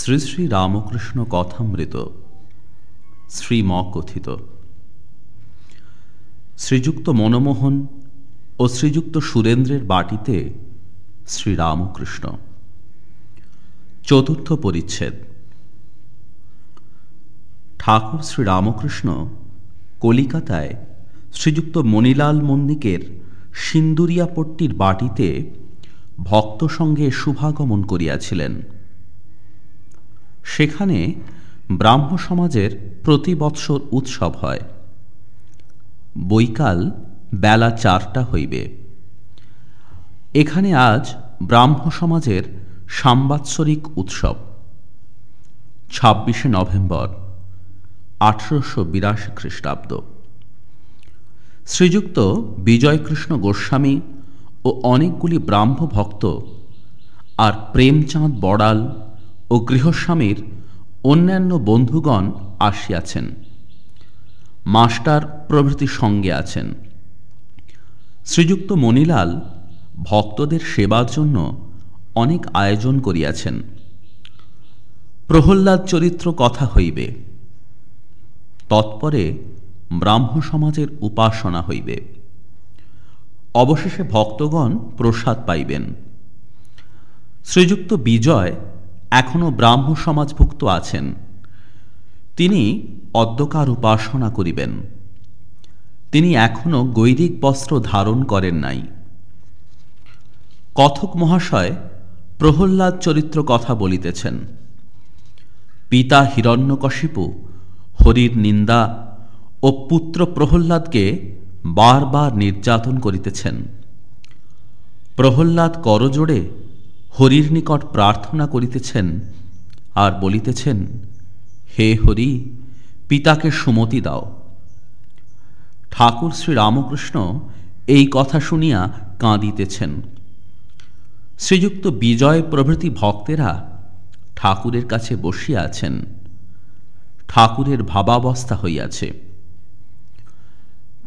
শ্রী শ্রী রামকৃষ্ণ কথামৃত শ্রীম কথিত শ্রীযুক্ত মনমোহন ও শ্রীযুক্ত সুরেন্দ্রের বাটিতে শ্রীরামকৃষ্ণ চতুর্থ পরিচ্ছেদ। ঠাকুর শ্রীরামকৃষ্ণ কলিকাতায় শ্রীযুক্ত মণিলাল মন্দিকের সিন্দুরিয়াপট্টির বাটিতে ভক্ত সঙ্গে শুভাগমন করিয়াছিলেন। সেখানে ব্রাহ্ম সমাজের প্রতি বৎসর উৎসব হয়। বৈকাল বেলা চারটা হইবে। এখানে আজ ব্রাহ্ম সমাজের সাম্বাৎসরিক উৎসব। ছাব্বিশে নভেম্বর, আঠারোশো বিরাশি খ্রিস্টাব্দ। শ্রীযুক্ত বিজয়কৃষ্ণ গোস্বামী ও অনেকগুলি ব্রাহ্ম ভক্ত আর প্রেমচাঁদ বড়াল ও গৃহস্বামীর অন্যান্য বন্ধুগণ আসিয়াছেন। মাস্টার প্রভৃতি সঙ্গে আছেন। শ্রীযুক্ত মণিলাল ভক্তদের সেবার জন্য অনেক আয়োজন করিয়াছেন। প্রহ্লাদ চরিত্র কথা হইবে। তৎপরে ব্রাহ্ম সমাজের উপাসনা হইবে। অবশেষে ভক্তগণ প্রসাদ পাইবেন। শ্রীযুক্ত বিজয় এখনও ব্রাহ্ম সমাজভুক্ত আছেন। তিনি অদ্যকার উপাসনা করিবেন। তিনি এখনও গৈরিক বস্ত্র ধারণ করেন নাই। কথক মহাশয় প্রহ্লাদ চরিত্র কথা বলিতেছেন, পিতা হিরণ্যকশিপু, হরির নিন্দা ও পুত্র প্রহ্লাদকে বারবার নির্যাতন করিতেছেন। প্রহ্লাদ করজোড়ে হরির নিকট প্রার্থনা করিতেছেন আর বলিতেছেন, হে হরি, পিতাকে সুমতি দাও। ঠাকুর শ্রী রামকৃষ্ণ এই কথা শুনিয়া কাঁদিতেছেন। শ্রীযুক্ত বিজয় প্রভৃতি ভক্তেরা ঠাকুরের কাছে বসিয়া আছেন। ঠাকুরের ভাবাবস্থা হইয়াছে।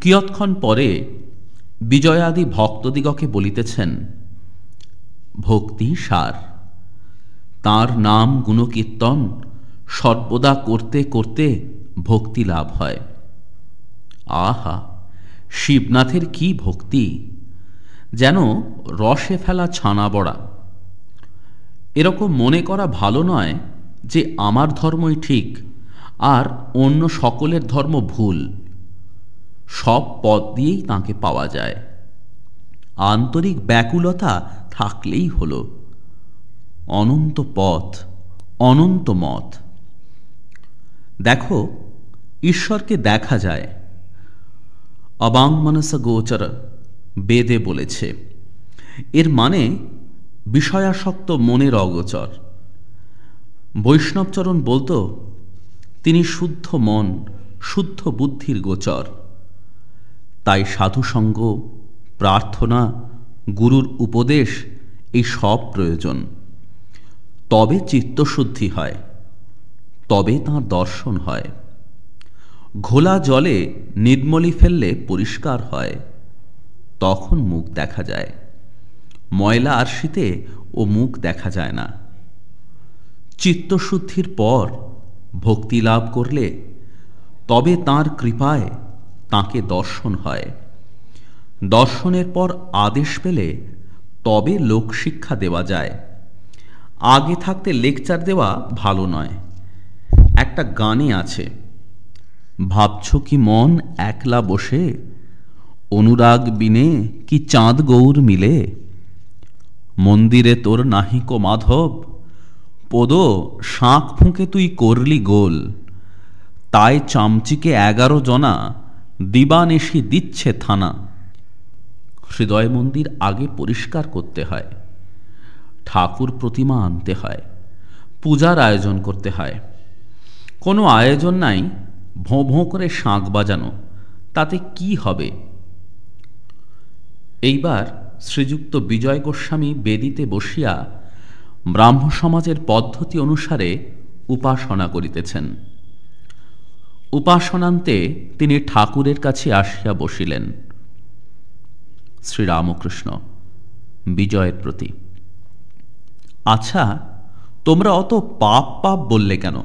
কিয়ৎক্ষণ পরে বিজয়াদি ভক্তদিগকে বলিতেছেন ভক্তি সার। তার নাম গুণকীর্তন, সর্বদা করতে করতে ভক্তি লাভ হয়। আহা, শিবনাথের কি ভক্তি! যেন রসে ফেলা ছানা বড়া। এরকম মনে করা ভালো নয় যে আমার ধর্মই ঠিক, আর অন্য সকলের ধর্ম ভুল। সব পথ দিয়েই তাকে পাওয়া যায়। আন্তরিক ব্যাকুলতা থাকলেই হল। অনন্ত পথ, অনন্ত মত। দেখো, ঈশ্বরকে দেখা যায়। অবাং মনস গোচর বেদে বলেছে। এর মানে বিষয়াসক্ত মনের অগোচর। বৈষ্ণবচরণ বলতো, তিনি শুদ্ধ মন, শুদ্ধ বুদ্ধির গোচর। তাই সাধুসঙ্গ, প্রার্থনা গুরুর উপদেশ এই সব প্রয়োজন। তবে চিত্তশুদ্ধি হয়, তবে তাঁর দর্শন হয়। ঘোলা জলে নির্মলি ফেললে পরিষ্কার হয়, তখন মুখ দেখা যায়। ময়লা আরশিতে ও মুখ দেখা যায় না। চিত্তশুদ্ধির পর ভক্তি লাভ করলে তবে তার কৃপায় তাকে দর্শন হয়। দর্শনের পর আদেশ পেলে তবে লোকশিক্ষা দেওয়া যায়। আগে থাকতে লেকচার দেওয়া ভালো নয়। একটা গানে আছে, ভাবছ কি মন একলা বসে? অনুরাগ বিনে কি চাঁদ গৌর মিলে? মন্দিরে তোর নাহিক মাধব, পদ শাঁখ ফুঁকে তুই করলি গোল। তাই চামচিকে এগারো জনা দিবানেশি দিচ্ছে থানা। হৃদয় মন্দির আগে পরিষ্কার করতে হয়, ঠাকুর প্রতিমা আনতে হয়, পূজার আয়োজন করতে হয়। কোনো আয়োজন নাই, ভোঁ ভোঁ করে শাঁখ বাজানো, তাতে কি হবে? এইবার শ্রীযুক্ত বিজয় গোস্বামী বেদিতে বসিয়া ব্রাহ্ম সমাজের পদ্ধতি অনুসারে উপাসনা করিতেছেন। উপাসনান্তে তিনি ঠাকুরের কাছে আসিয়া বসিলেন। শ্রীরামকৃষ্ণ, বিজয়ের প্রতি। আচ্ছা তোমরা অত পাপ পাপ বললে কেন?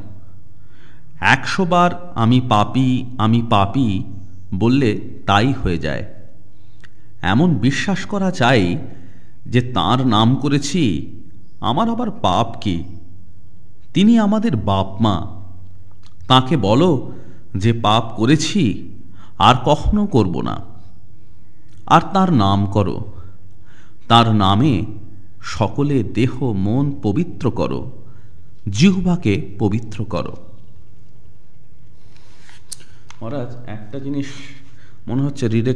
একশো বার আমি পাপি আমি পাপি বললে তাই হয়ে যায়। এমন বিশ্বাস করা চাই যে তার নাম করেছি, আমার আবার পাপ কি? তিনি আমাদের বাপ মা। তাকে বলো যে পাপ করেছি, আর কখনো করব না। আর তার নাম করো। তার নামে সকলে দেহ মন পবিত্র করো। জিহ্বাকে পবিত্র করো। মহারাজ, একটা জিনিস মনে হচ্ছে রিডে